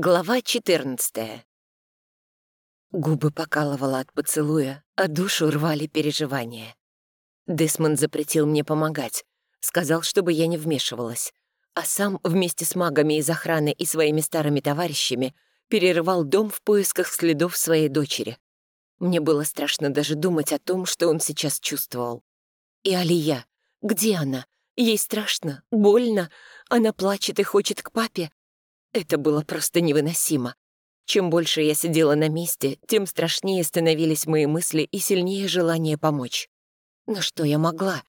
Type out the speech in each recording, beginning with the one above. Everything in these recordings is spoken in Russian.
Глава 14 Губы покалывало от поцелуя, а душу рвали переживания. Десмонд запретил мне помогать, сказал, чтобы я не вмешивалась, а сам вместе с магами из охраны и своими старыми товарищами перерывал дом в поисках следов своей дочери. Мне было страшно даже думать о том, что он сейчас чувствовал. И Алия, где она? Ей страшно, больно, она плачет и хочет к папе, это было просто невыносимо. Чем больше я сидела на месте, тем страшнее становились мои мысли и сильнее желание помочь. Но что я могла?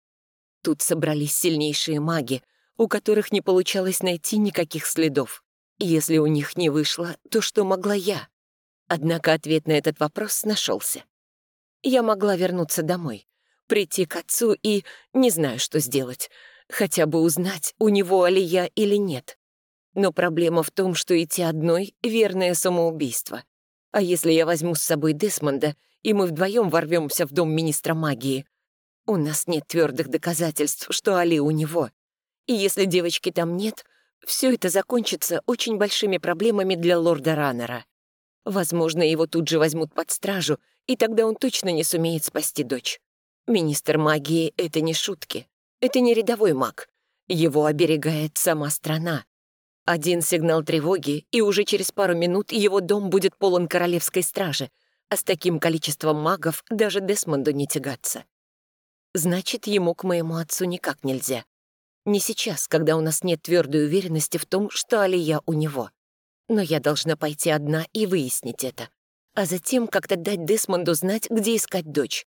Тут собрались сильнейшие маги, у которых не получалось найти никаких следов. И если у них не вышло, то что могла я? Однако ответ на этот вопрос нашелся. Я могла вернуться домой, прийти к отцу и не знаю, что сделать, хотя бы узнать, у него Алия или нет. Но проблема в том, что идти одной — верное самоубийство. А если я возьму с собой Десмонда, и мы вдвоем ворвемся в дом министра магии? У нас нет твердых доказательств, что Али у него. И если девочки там нет, все это закончится очень большими проблемами для лорда Раннера. Возможно, его тут же возьмут под стражу, и тогда он точно не сумеет спасти дочь. Министр магии — это не шутки. Это не рядовой маг. Его оберегает сама страна. Один сигнал тревоги, и уже через пару минут его дом будет полон королевской стражи, а с таким количеством магов даже Десмонду не тягаться. Значит, ему к моему отцу никак нельзя. Не сейчас, когда у нас нет твердой уверенности в том, что Алия у него. Но я должна пойти одна и выяснить это. А затем как-то дать Десмонду знать, где искать дочь.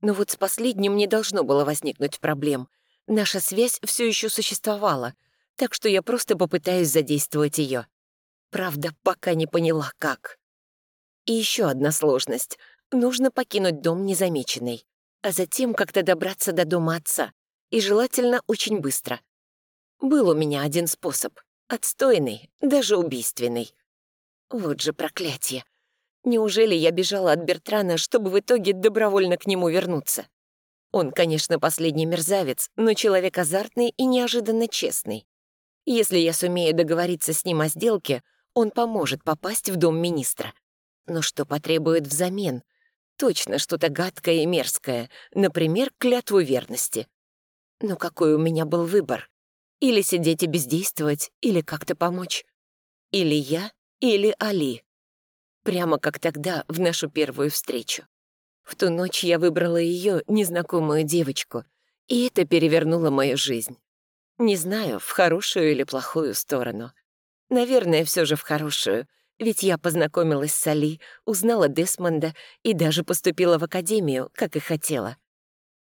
Но вот с последним не должно было возникнуть проблем. Наша связь все еще существовала — так что я просто попытаюсь задействовать ее. Правда, пока не поняла, как. И еще одна сложность. Нужно покинуть дом незамеченной, а затем как-то добраться до дома отца, и желательно очень быстро. Был у меня один способ. Отстойный, даже убийственный. Вот же проклятие. Неужели я бежала от Бертрана, чтобы в итоге добровольно к нему вернуться? Он, конечно, последний мерзавец, но человек азартный и неожиданно честный. Если я сумею договориться с ним о сделке, он поможет попасть в дом министра. Но что потребует взамен? Точно что-то гадкое и мерзкое, например, клятву верности. Но какой у меня был выбор? Или сидеть и бездействовать, или как-то помочь. Или я, или Али. Прямо как тогда, в нашу первую встречу. В ту ночь я выбрала ее, незнакомую девочку, и это перевернуло мою жизнь. Не знаю, в хорошую или плохую сторону. Наверное, все же в хорошую, ведь я познакомилась с Али, узнала Десмонда и даже поступила в академию, как и хотела.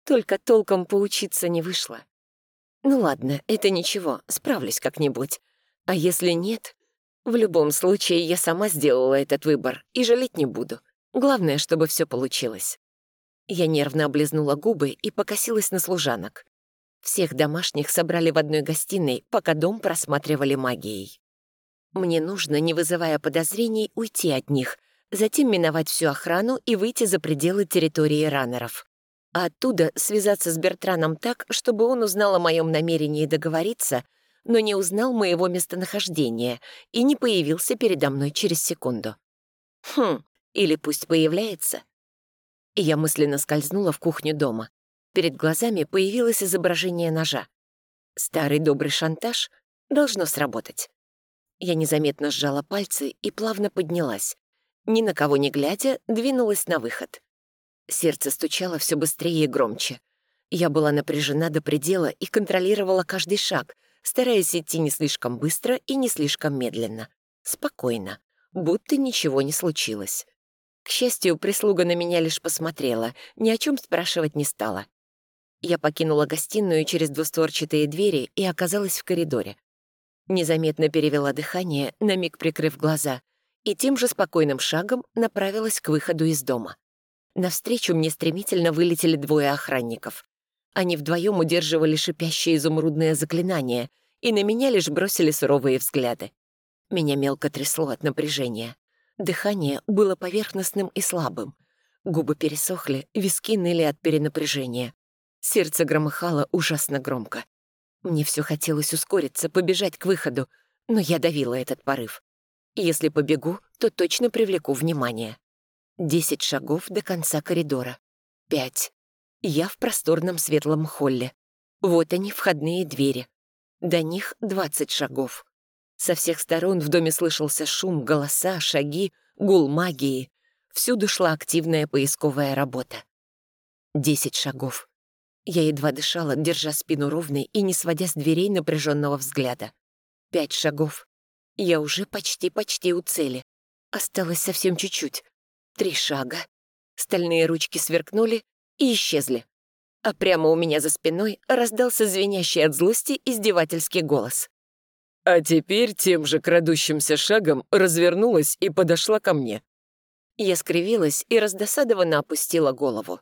Только толком поучиться не вышло. Ну ладно, это ничего, справлюсь как-нибудь. А если нет, в любом случае я сама сделала этот выбор и жалеть не буду. Главное, чтобы все получилось. Я нервно облизнула губы и покосилась на служанок. Всех домашних собрали в одной гостиной, пока дом просматривали магией. Мне нужно, не вызывая подозрений, уйти от них, затем миновать всю охрану и выйти за пределы территории раннеров. А оттуда связаться с Бертраном так, чтобы он узнал о моем намерении договориться, но не узнал моего местонахождения и не появился передо мной через секунду. Хм, или пусть появляется. Я мысленно скользнула в кухню дома. Перед глазами появилось изображение ножа. Старый добрый шантаж должно сработать. Я незаметно сжала пальцы и плавно поднялась. Ни на кого не глядя, двинулась на выход. Сердце стучало все быстрее и громче. Я была напряжена до предела и контролировала каждый шаг, стараясь идти не слишком быстро и не слишком медленно. Спокойно, будто ничего не случилось. К счастью, прислуга на меня лишь посмотрела, ни о чем спрашивать не стала. Я покинула гостиную через двустворчатые двери и оказалась в коридоре. Незаметно перевела дыхание, на миг прикрыв глаза, и тем же спокойным шагом направилась к выходу из дома. Навстречу мне стремительно вылетели двое охранников. Они вдвоем удерживали шипящее изумрудное заклинание, и на меня лишь бросили суровые взгляды. Меня мелко трясло от напряжения. Дыхание было поверхностным и слабым. Губы пересохли, виски ныли от перенапряжения. Сердце громыхало ужасно громко. Мне все хотелось ускориться, побежать к выходу, но я давила этот порыв. Если побегу, то точно привлеку внимание. Десять шагов до конца коридора. Пять. Я в просторном светлом холле. Вот они, входные двери. До них двадцать шагов. Со всех сторон в доме слышался шум, голоса, шаги, гул магии. Всюду шла активная поисковая работа. Десять шагов. Я едва дышала, держа спину ровной и не сводя с дверей напряженного взгляда. Пять шагов. Я уже почти-почти у цели. Осталось совсем чуть-чуть. Три шага. Стальные ручки сверкнули и исчезли. А прямо у меня за спиной раздался звенящий от злости издевательский голос. А теперь тем же крадущимся шагом развернулась и подошла ко мне. Я скривилась и раздосадованно опустила голову.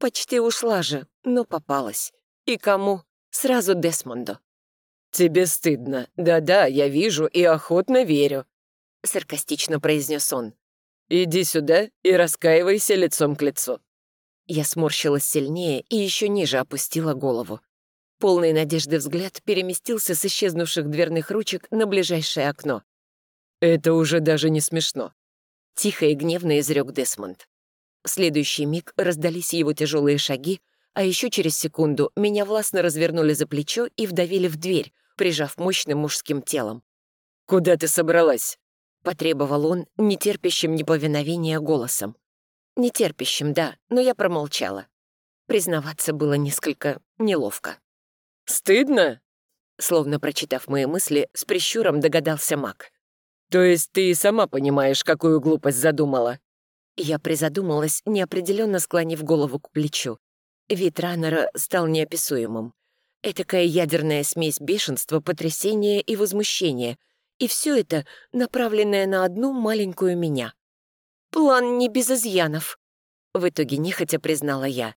Почти ушла же, но попалась. И кому? Сразу Десмонду. «Тебе стыдно. Да-да, я вижу и охотно верю», — саркастично произнес он. «Иди сюда и раскаивайся лицом к лицу». Я сморщилась сильнее и еще ниже опустила голову. Полный надежды взгляд переместился с исчезнувших дверных ручек на ближайшее окно. «Это уже даже не смешно», — тихо и гневно изрек Десмонд. В следующий миг раздались его тяжелые шаги, а еще через секунду меня властно развернули за плечо и вдавили в дверь, прижав мощным мужским телом. «Куда ты собралась?» — потребовал он, нетерпящим неповиновения голосом. Нетерпящим, да, но я промолчала. Признаваться было несколько неловко. «Стыдно?» Словно прочитав мои мысли, с прищуром догадался маг. «То есть ты и сама понимаешь, какую глупость задумала?» Я призадумалась, неопределенно склонив голову к плечу. Вид раннера стал неописуемым. Этакая ядерная смесь бешенства, потрясения и возмущения. И все это направленное на одну маленькую меня. «План не без изъянов», — в итоге нехотя признала я.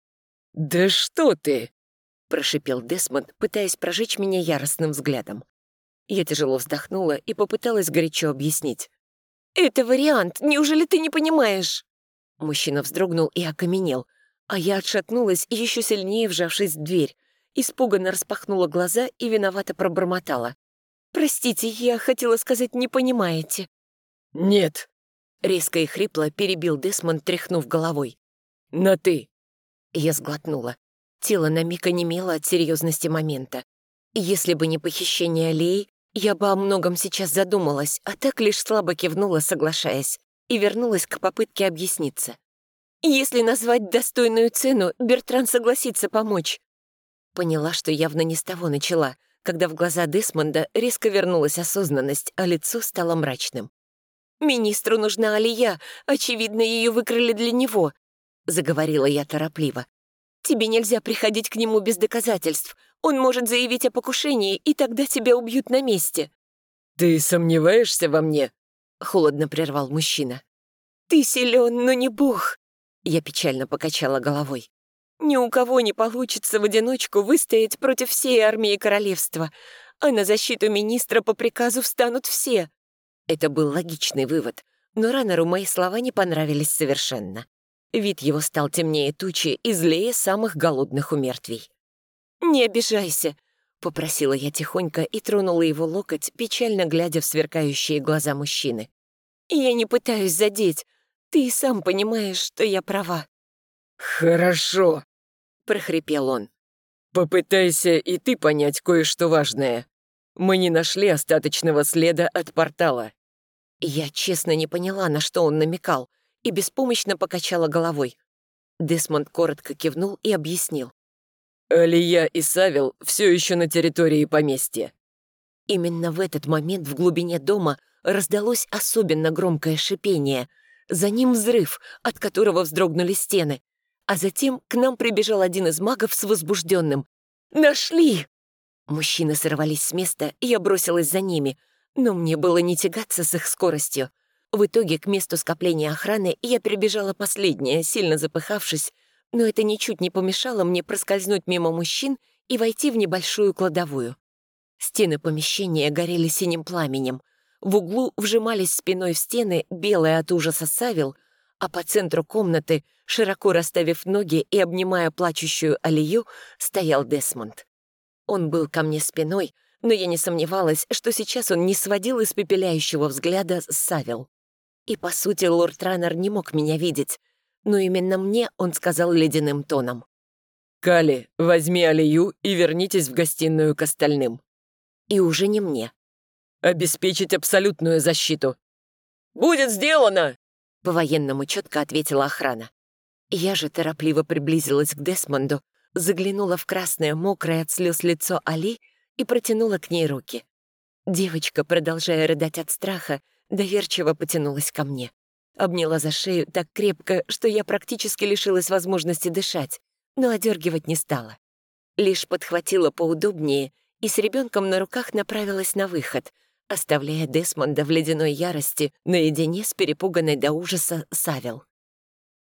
«Да что ты!» — прошипел Десмонд, пытаясь прожечь меня яростным взглядом. Я тяжело вздохнула и попыталась горячо объяснить. «Это вариант, неужели ты не понимаешь?» Мужчина вздрогнул и окаменел, а я отшатнулась и еще сильнее вжавшись в дверь, испуганно распахнула глаза и виновато пробормотала. «Простите, я хотела сказать, не понимаете». «Нет», — резко и хрипло перебил Десмонд, тряхнув головой. «На «ты». Я сглотнула. Тело на миг онемело от серьезности момента. Если бы не похищение Аллеи, я бы о многом сейчас задумалась, а так лишь слабо кивнула, соглашаясь, и вернулась к попытке объясниться. Если назвать достойную цену, Бертран согласится помочь. Поняла, что явно не с того начала, когда в глаза Десмонда резко вернулась осознанность, а лицо стало мрачным. «Министру нужна Алия, очевидно, ее выкрали для него», — заговорила я торопливо. «Тебе нельзя приходить к нему без доказательств. Он может заявить о покушении, и тогда тебя убьют на месте». «Ты сомневаешься во мне?» — холодно прервал мужчина. «Ты силен, но не бог», — я печально покачала головой. Ни у кого не получится в одиночку выстоять против всей армии королевства, а на защиту министра по приказу встанут все. Это был логичный вывод, но Раннеру мои слова не понравились совершенно. Вид его стал темнее тучи и злее самых голодных умертвий. «Не обижайся», — попросила я тихонько и тронула его локоть, печально глядя в сверкающие глаза мужчины. «Я не пытаюсь задеть. Ты и сам понимаешь, что я права». «Хорошо», — прохрипел он. «Попытайся и ты понять кое-что важное. Мы не нашли остаточного следа от портала». Я честно не поняла, на что он намекал, и беспомощно покачала головой. Десмонд коротко кивнул и объяснил. «Алия и Савел все еще на территории поместья». Именно в этот момент в глубине дома раздалось особенно громкое шипение. За ним взрыв, от которого вздрогнули стены. А затем к нам прибежал один из магов с возбужденным. «Нашли!» Мужчины сорвались с места, и я бросилась за ними, но мне было не тягаться с их скоростью. В итоге к месту скопления охраны я прибежала последняя, сильно запыхавшись, но это ничуть не помешало мне проскользнуть мимо мужчин и войти в небольшую кладовую. Стены помещения горели синим пламенем. В углу вжимались спиной в стены белые от ужаса Савил, а по центру комнаты, широко расставив ноги и обнимая плачущую Алию, стоял Десмонд. Он был ко мне спиной, но я не сомневалась, что сейчас он не сводил испепеляющего взгляда с Савел. И, по сути, лорд Раннер не мог меня видеть, но именно мне он сказал ледяным тоном. «Кали, возьми Алию и вернитесь в гостиную к остальным». И уже не мне. «Обеспечить абсолютную защиту». «Будет сделано!» — по-военному четко ответила охрана. Я же торопливо приблизилась к Десмонду, заглянула в красное, мокрое от слез лицо Али и протянула к ней руки. Девочка, продолжая рыдать от страха, доверчиво потянулась ко мне. Обняла за шею так крепко, что я практически лишилась возможности дышать, но одергивать не стала. Лишь подхватила поудобнее и с ребенком на руках направилась на выход, оставляя Десмонда в ледяной ярости наедине с перепуганной до ужаса Савел.